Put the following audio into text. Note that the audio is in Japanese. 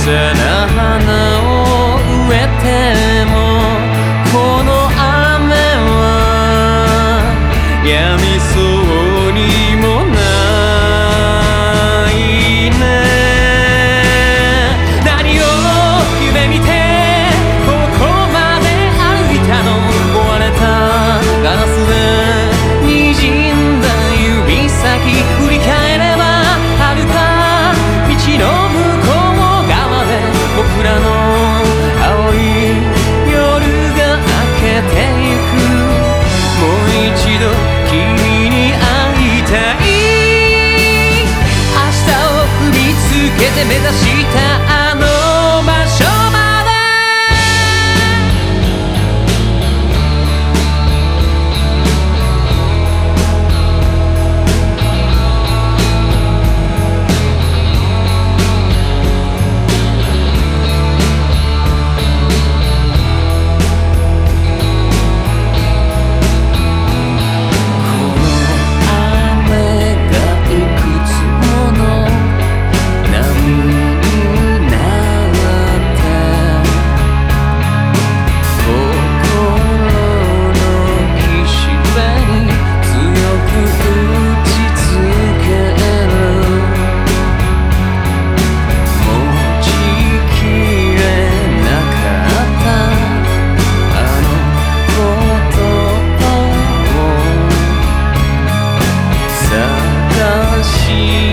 さな花を植えてもこの雨はやむ目指した see.